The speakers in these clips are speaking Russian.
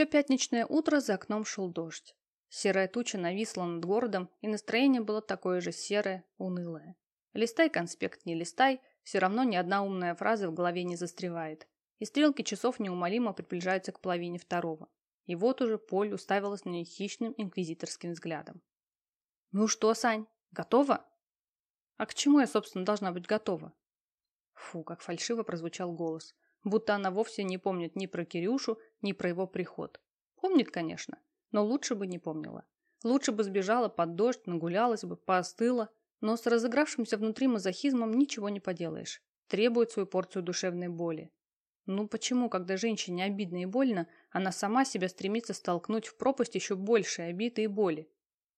Все пятничное утро за окном шел дождь. Серая туча нависла над городом, и настроение было такое же серое, унылое. Листай конспект, не листай, все равно ни одна умная фраза в голове не застревает. И стрелки часов неумолимо приближаются к половине второго. И вот уже Поль уставилась на нее хищным инквизиторским взглядом. «Ну что, Сань, готова?» «А к чему я, собственно, должна быть готова?» Фу, как фальшиво прозвучал голос будто она вовсе не помнит ни про Кирюшу, ни про его приход. Помнит, конечно, но лучше бы не помнила. Лучше бы сбежала под дождь, нагулялась бы, поостыла, но с разыгравшимся внутри мазохизмом ничего не поделаешь. Требует свою порцию душевной боли. Ну почему, когда женщине обидно и больно, она сама себя стремится столкнуть в пропасть еще большей обиды и боли?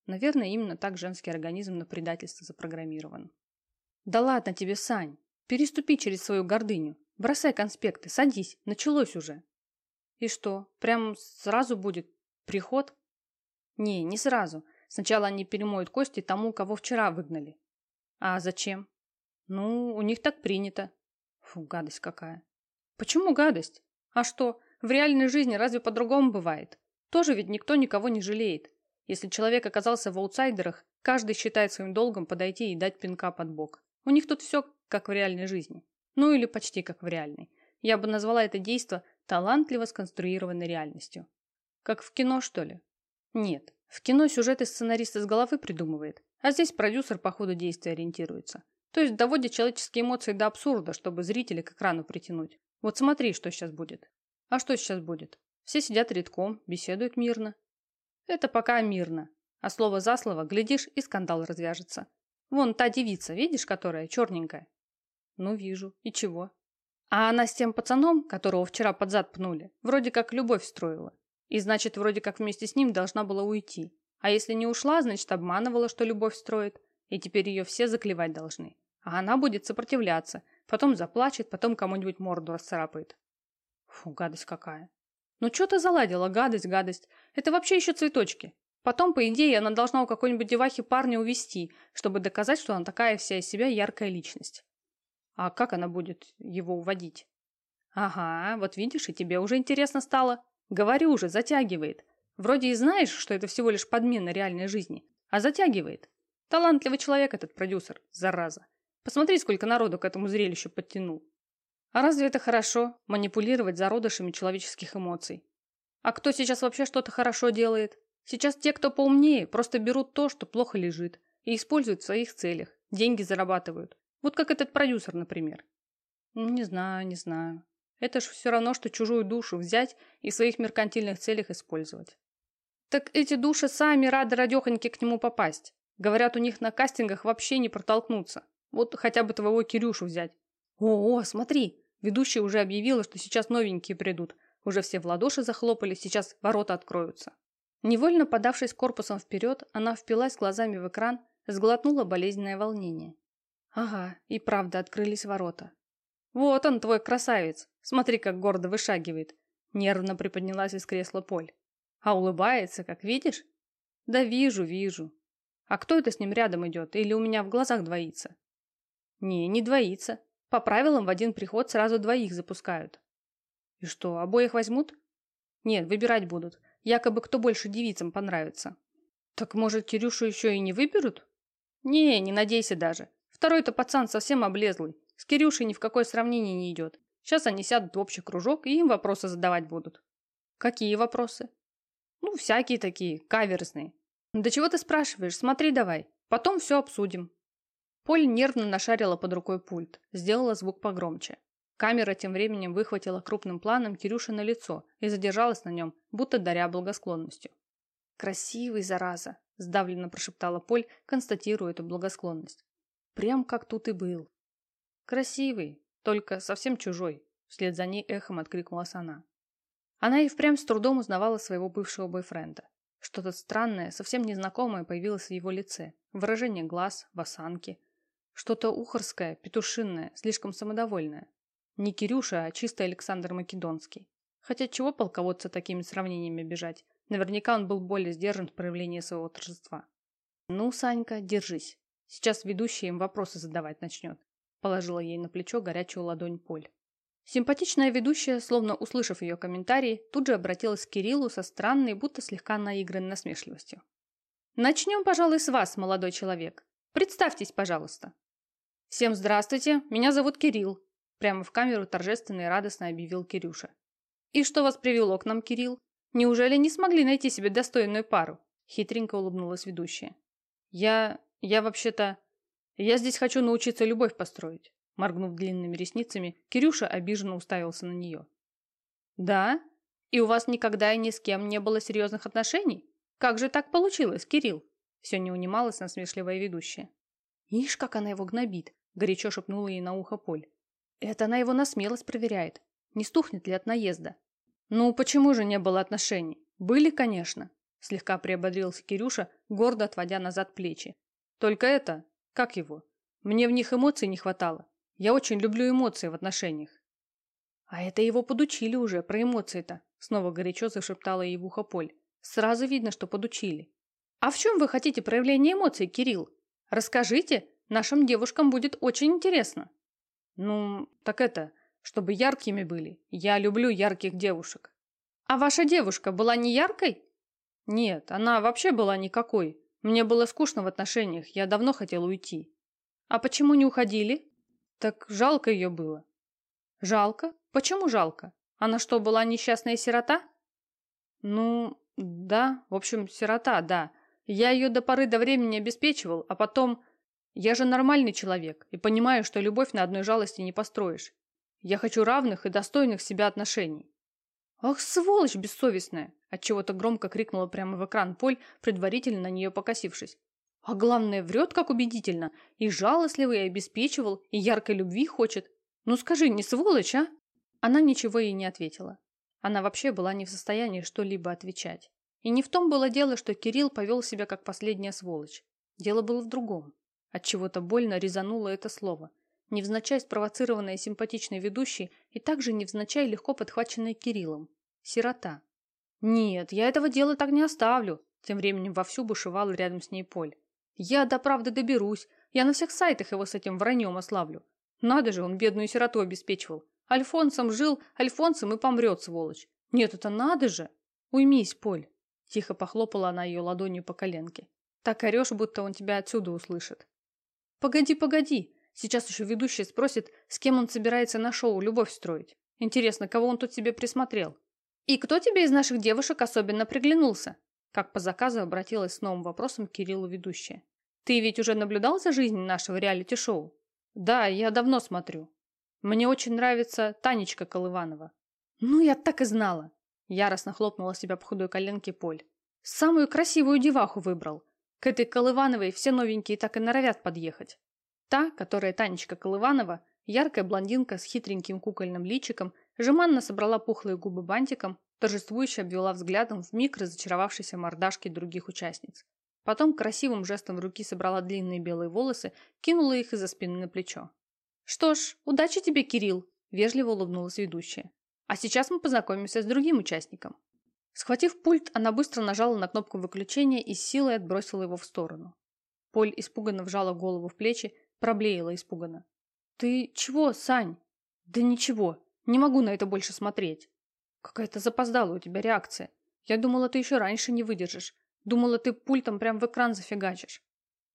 Наверное, именно так женский организм на предательство запрограммирован. Да ладно тебе, Сань, переступи через свою гордыню. Бросай конспекты, садись, началось уже. И что, прям сразу будет приход? Не, не сразу. Сначала они перемоют кости тому, кого вчера выгнали. А зачем? Ну, у них так принято. Фу, гадость какая. Почему гадость? А что, в реальной жизни разве по-другому бывает? Тоже ведь никто никого не жалеет. Если человек оказался в аутсайдерах, каждый считает своим долгом подойти и дать пинка под бок. У них тут все как в реальной жизни. Ну или почти как в реальной. Я бы назвала это действо талантливо сконструированной реальностью. Как в кино, что ли? Нет. В кино сюжеты сценарист из головы придумывает, а здесь продюсер по ходу действия ориентируется. То есть доводит человеческие эмоции до абсурда, чтобы зрителя к экрану притянуть. Вот смотри, что сейчас будет. А что сейчас будет? Все сидят редком, беседуют мирно. Это пока мирно. А слово за слово, глядишь, и скандал развяжется. Вон та девица, видишь, которая черненькая? Ну, вижу. И чего? А она с тем пацаном, которого вчера под зад пнули, вроде как любовь строила. И значит, вроде как вместе с ним должна была уйти. А если не ушла, значит, обманывала, что любовь строит. И теперь ее все заклевать должны. А она будет сопротивляться. Потом заплачет, потом кому-нибудь морду расцарапает. Фу, гадость какая. Ну что ты заладила, гадость, гадость. Это вообще еще цветочки. Потом, по идее, она должна у какой-нибудь девахи парня увести, чтобы доказать, что она такая вся из себя яркая личность. А как она будет его уводить? Ага, вот видишь, и тебе уже интересно стало. Говорю уже, затягивает. Вроде и знаешь, что это всего лишь подмена реальной жизни, а затягивает. Талантливый человек этот продюсер, зараза. Посмотри, сколько народу к этому зрелищу подтянул. А разве это хорошо, манипулировать зародышами человеческих эмоций? А кто сейчас вообще что-то хорошо делает? Сейчас те, кто поумнее, просто берут то, что плохо лежит, и используют в своих целях, деньги зарабатывают. Вот как этот продюсер, например. Ну, не знаю, не знаю. Это ж все равно, что чужую душу взять и в своих меркантильных целях использовать. Так эти души сами рады радехоньки к нему попасть. Говорят, у них на кастингах вообще не протолкнуться. Вот хотя бы твоего Кирюшу взять. О, о, смотри, ведущая уже объявила, что сейчас новенькие придут. Уже все в ладоши захлопали, сейчас ворота откроются. Невольно подавшись корпусом вперед, она впилась глазами в экран, сглотнула болезненное волнение. Ага, и правда открылись ворота. Вот он, твой красавец. Смотри, как гордо вышагивает. Нервно приподнялась из кресла Поль. А улыбается, как видишь? Да вижу, вижу. А кто это с ним рядом идет? Или у меня в глазах двоится? Не, не двоится. По правилам в один приход сразу двоих запускают. И что, обоих возьмут? Нет, выбирать будут. Якобы кто больше девицам понравится. Так может, Кирюшу еще и не выберут? Не, не надейся даже. Второй-то пацан совсем облезлый. С Кирюшей ни в какое сравнение не идет. Сейчас они сядут в общий кружок и им вопросы задавать будут. Какие вопросы? Ну, всякие такие, каверзные. Да чего ты спрашиваешь? Смотри давай. Потом все обсудим. Поль нервно нашарила под рукой пульт, сделала звук погромче. Камера тем временем выхватила крупным планом Кирюша на лицо и задержалась на нем, будто даря благосклонностью. «Красивый, зараза!» – сдавленно прошептала Поль, констатируя эту благосклонность. Прям как тут и был. Красивый, только совсем чужой. Вслед за ней эхом откликнулась она. Она и впрямь с трудом узнавала своего бывшего бойфренда. Что-то странное, совсем незнакомое появилось в его лице. Выражение глаз, в осанке. Что-то ухорское, петушинное, слишком самодовольное. Не Кирюша, а чистый Александр Македонский. Хотя чего полководца такими сравнениями бежать? Наверняка он был более сдержан в проявлении своего торжества. «Ну, Санька, держись. Сейчас ведущий им вопросы задавать начнет. Положила ей на плечо горячую ладонь Поль. Симпатичная ведущая, словно услышав ее комментарий, тут же обратилась к Кириллу со странной, будто слегка наигранной насмешливостью. «Начнем, пожалуй, с вас, молодой человек. Представьтесь, пожалуйста». «Всем здравствуйте, меня зовут Кирилл», прямо в камеру торжественно и радостно объявил Кирюша. «И что вас привело к нам, Кирилл? Неужели не смогли найти себе достойную пару?» Хитренько улыбнулась ведущая. «Я... я вообще-то... Я здесь хочу научиться любовь построить. Моргнув длинными ресницами, Кирюша обиженно уставился на нее. «Да? И у вас никогда и ни с кем не было серьезных отношений? Как же так получилось, Кирилл?» Все не унималась насмешливая ведущая. «Ишь, как она его гнобит!» – горячо шепнула ей на ухо Поль. «Это она его на смелость проверяет. Не стухнет ли от наезда?» «Ну, почему же не было отношений? Были, конечно!» Слегка приободрился Кирюша, гордо отводя назад плечи. «Только это... Как его? Мне в них эмоций не хватало. Я очень люблю эмоции в отношениях. А это его подучили уже, про эмоции-то. Снова горячо зашептала ей в ухо Поль. Сразу видно, что подучили. А в чем вы хотите проявление эмоций, Кирилл? Расскажите, нашим девушкам будет очень интересно. Ну, так это, чтобы яркими были. Я люблю ярких девушек. А ваша девушка была не яркой? Нет, она вообще была никакой. Мне было скучно в отношениях, я давно хотел уйти. А почему не уходили? Так жалко ее было. Жалко? Почему жалко? Она что, была несчастная сирота? Ну, да, в общем, сирота, да. Я ее до поры до времени обеспечивал, а потом... Я же нормальный человек и понимаю, что любовь на одной жалости не построишь. Я хочу равных и достойных себя отношений. Ах, сволочь бессовестная! Отчего-то громко крикнула прямо в экран Поль, предварительно на нее покосившись. А главное, врет как убедительно. И жалостливый, и обеспечивал, и яркой любви хочет. Ну скажи, не сволочь, а? Она ничего ей не ответила. Она вообще была не в состоянии что-либо отвечать. И не в том было дело, что Кирилл повел себя как последняя сволочь. Дело было в другом. От чего то больно резануло это слово. Невзначай спровоцированная симпатичной ведущей и также невзначай легко подхваченная Кириллом. Сирота. «Нет, я этого дела так не оставлю», тем временем вовсю бушевал рядом с ней Поль. Я до правды доберусь. Я на всех сайтах его с этим враньем ославлю. Надо же, он бедную сироту обеспечивал. Альфонсом жил, Альфонсом и помрет, сволочь. Нет, это надо же. Уймись, Поль. Тихо похлопала она ее ладонью по коленке. Так орешь, будто он тебя отсюда услышит. Погоди, погоди. Сейчас еще ведущий спросит, с кем он собирается на шоу любовь строить. Интересно, кого он тут себе присмотрел? И кто тебе из наших девушек особенно приглянулся? Как по заказу обратилась с новым вопросом к Кириллу ведущая. «Ты ведь уже наблюдал за жизнью нашего реалити-шоу?» «Да, я давно смотрю. Мне очень нравится Танечка Колыванова». «Ну, я так и знала!» Яростно хлопнула себя по худой коленке Поль. «Самую красивую деваху выбрал. К этой Колывановой все новенькие так и норовят подъехать. Та, которая Танечка Колыванова, яркая блондинка с хитреньким кукольным личиком, жеманно собрала пухлые губы бантиком, торжествующе обвела взглядом в миг разочаровавшейся мордашки других участниц. Потом красивым жестом руки собрала длинные белые волосы, кинула их из-за спины на плечо. «Что ж, удачи тебе, Кирилл!» – вежливо улыбнулась ведущая. «А сейчас мы познакомимся с другим участником». Схватив пульт, она быстро нажала на кнопку выключения и силой отбросила его в сторону. Поль испуганно вжала голову в плечи, проблеяла испуганно. «Ты чего, Сань?» «Да ничего, не могу на это больше смотреть». Какая-то запоздала у тебя реакция. Я думала, ты еще раньше не выдержишь. Думала, ты пультом прям в экран зафигачишь.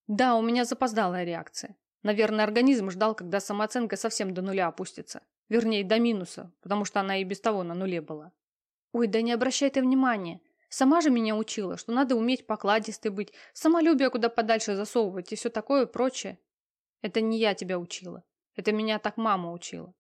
Да, у меня запоздалая реакция. Наверное, организм ждал, когда самооценка совсем до нуля опустится. Вернее, до минуса, потому что она и без того на нуле была. Ой, да не обращай ты внимания. Сама же меня учила, что надо уметь покладистой быть, самолюбие куда подальше засовывать и все такое прочее. Это не я тебя учила. Это меня так мама учила.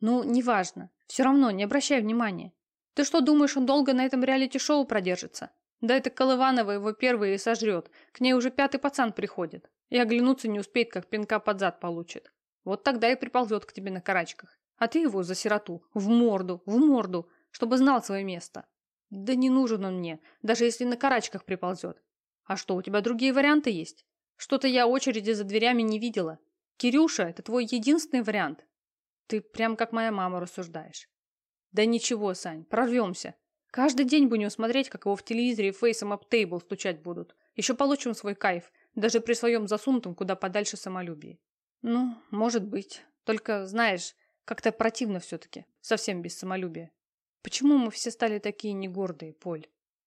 Ну, неважно. Все равно, не обращай внимания. Ты что, думаешь, он долго на этом реалити-шоу продержится? Да это Колыванова его первый и сожрет. К ней уже пятый пацан приходит. И оглянуться не успеет, как пинка под зад получит. Вот тогда и приползет к тебе на карачках. А ты его за сироту. В морду, в морду, чтобы знал свое место. Да не нужен он мне, даже если на карачках приползет. А что, у тебя другие варианты есть? Что-то я очереди за дверями не видела. Кирюша, это твой единственный вариант. Ты прям как моя мама рассуждаешь. Да ничего, Сань, прорвемся. Каждый день будем смотреть, как его в телевизоре фейсом об тейбл стучать будут. Еще получим свой кайф, даже при своем засунутом куда подальше самолюбии. Ну, может быть. Только, знаешь, Как-то противно все-таки, совсем без самолюбия. Почему мы все стали такие негордые, Поль?